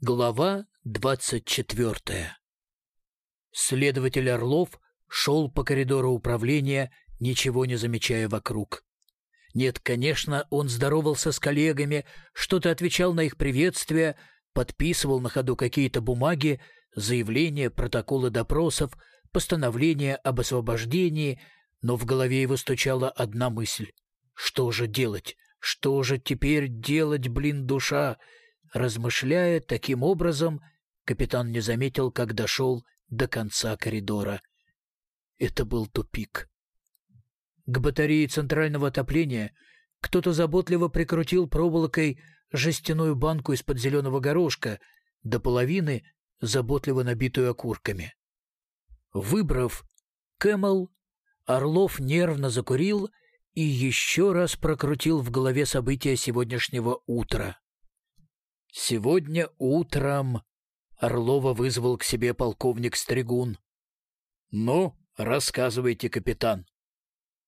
Глава двадцать четвертая Следователь Орлов шел по коридору управления, ничего не замечая вокруг. Нет, конечно, он здоровался с коллегами, что-то отвечал на их приветствия, подписывал на ходу какие-то бумаги, заявления, протоколы допросов, постановления об освобождении, но в голове его стучала одна мысль. Что же делать? Что же теперь делать, блин, душа? Размышляя таким образом, капитан не заметил, как дошел до конца коридора. Это был тупик. К батарее центрального отопления кто-то заботливо прикрутил проволокой жестяную банку из-под зеленого горошка, до половины заботливо набитую окурками. Выбрав Camel, Орлов нервно закурил и еще раз прокрутил в голове события сегодняшнего утра. Сегодня утром Орлова вызвал к себе полковник Стригун. «Ну, рассказывайте, капитан».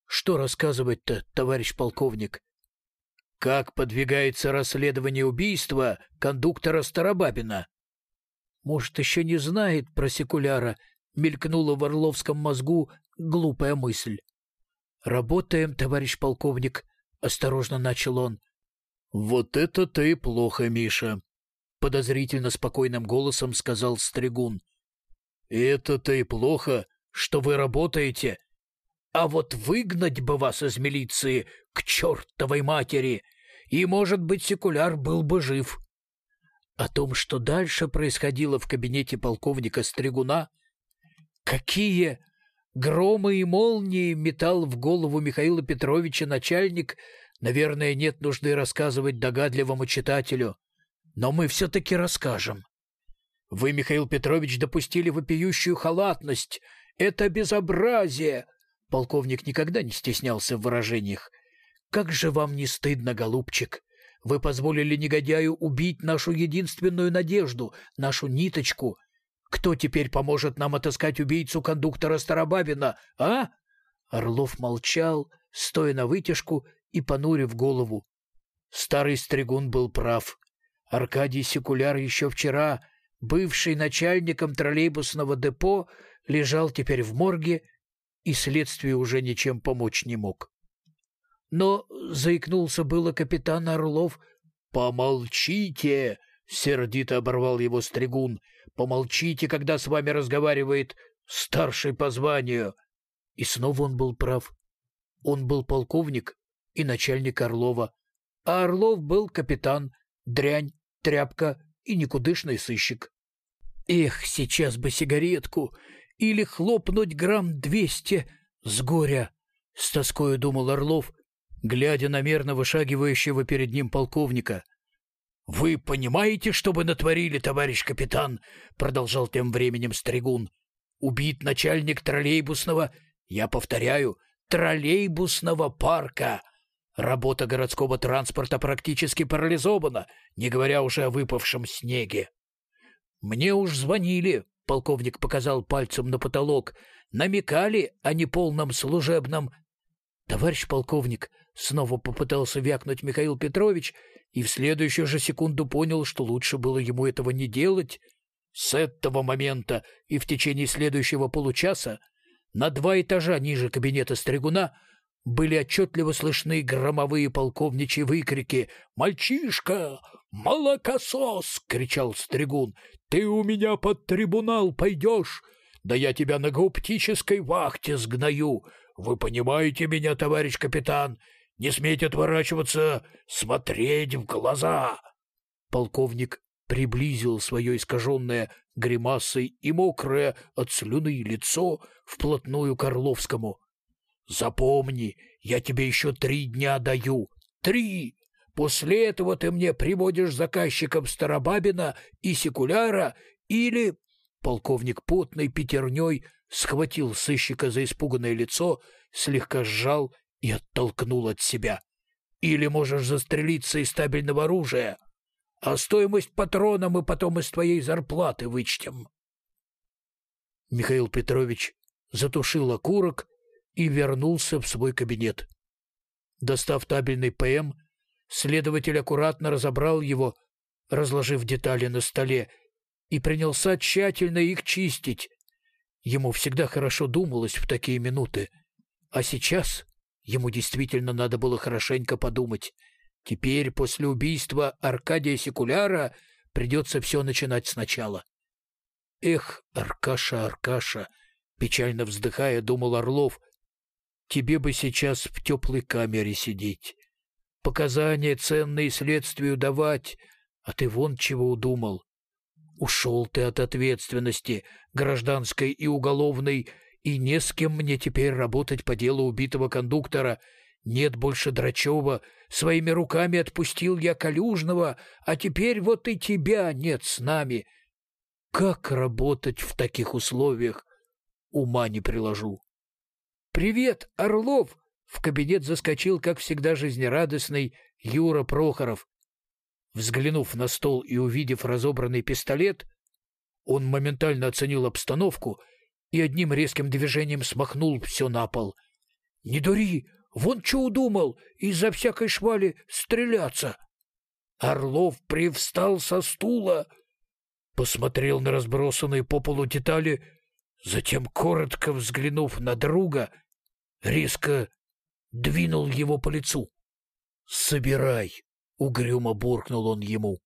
«Что рассказывать-то, товарищ полковник?» «Как подвигается расследование убийства кондуктора Старобабина?» «Может, еще не знает про секуляра?» — мелькнула в Орловском мозгу глупая мысль. «Работаем, товарищ полковник», — осторожно начал он. «Вот это-то и плохо, Миша», — подозрительно спокойным голосом сказал Стригун. «Это-то и плохо, что вы работаете. А вот выгнать бы вас из милиции к чертовой матери, и, может быть, секуляр был бы жив». О том, что дальше происходило в кабинете полковника Стригуна, какие громы и молнии метал в голову Михаила Петровича начальник Наверное, нет нужды рассказывать догадливому читателю, но мы все-таки расскажем. Вы, Михаил Петрович, допустили вопиющую халатность. Это безобразие! Полковник никогда не стеснялся в выражениях. Как же вам не стыдно, голубчик? Вы позволили негодяю убить нашу единственную надежду, нашу ниточку. Кто теперь поможет нам отыскать убийцу кондуктора Старобабина, а? Орлов молчал, стоя на вытяжку и понурив голову. Старый стригун был прав. Аркадий Секуляр еще вчера, бывший начальником троллейбусного депо, лежал теперь в морге и следствию уже ничем помочь не мог. Но заикнулся было капитан Орлов. «Помолчите!» — сердито оборвал его стригун. «Помолчите, когда с вами разговаривает старший по званию!» И снова он был прав. Он был полковник, и начальник Орлова. А Орлов был капитан, дрянь, тряпка и никудышный сыщик. Эх, сейчас бы сигаретку или хлопнуть грамм двести с горя, — с тоскою думал Орлов, глядя на мерно вышагивающего перед ним полковника. — Вы понимаете, что вы натворили, товарищ капитан? — продолжал тем временем Стригун. — Убит начальник троллейбусного, я повторяю, троллейбусного парка. Работа городского транспорта практически парализована, не говоря уже о выпавшем снеге. Мне уж звонили, полковник показал пальцем на потолок, намекали о неполном служебном... Товарищ полковник, снова попытался вякнуть Михаил Петрович и в следующую же секунду понял, что лучше было ему этого не делать. С этого момента и в течение следующего получаса на два этажа ниже кабинета Стригуна были отчетливо слышны громовые полковничьи выкрики «Мальчишка! Молокосос!» — кричал Стригун. «Ты у меня под трибунал пойдешь? Да я тебя на гауптической вахте сгною! Вы понимаете меня, товарищ капитан? Не смейте отворачиваться, смотреть в глаза!» Полковник приблизил свое искаженное гримасой и мокрое от слюны лицо вплотную к Орловскому. Запомни, я тебе еще три дня даю. Три! После этого ты мне приводишь заказчиком Старобабина и Секуляра или...» Полковник потной пятерней схватил сыщика за испуганное лицо, слегка сжал и оттолкнул от себя. «Или можешь застрелиться из стабильного оружия, а стоимость патрона мы потом из твоей зарплаты вычтем». Михаил Петрович затушил окурок и вернулся в свой кабинет. Достав табельный ПМ, следователь аккуратно разобрал его, разложив детали на столе, и принялся тщательно их чистить. Ему всегда хорошо думалось в такие минуты. А сейчас ему действительно надо было хорошенько подумать. Теперь, после убийства Аркадия Секуляра, придется все начинать сначала. Эх, Аркаша, Аркаша, печально вздыхая, думал Орлов, тебе бы сейчас в теплой камере сидеть, показания ценные следствию давать, а ты вон чего удумал. Ушел ты от ответственности, гражданской и уголовной, и не с кем мне теперь работать по делу убитого кондуктора. Нет больше Драчева, своими руками отпустил я Калюжного, а теперь вот и тебя нет с нами. Как работать в таких условиях? Ума не приложу. «Привет, Орлов!» В кабинет заскочил, как всегда, жизнерадостный Юра Прохоров. Взглянув на стол и увидев разобранный пистолет, он моментально оценил обстановку и одним резким движением смахнул все на пол. «Не дури! Вон что удумал! Из-за всякой швали стреляться!» Орлов привстал со стула, посмотрел на разбросанные по полу детали, затем, коротко взглянув на друга, резко двинул его по лицу. «Собирай!» — угрюмо буркнул он ему.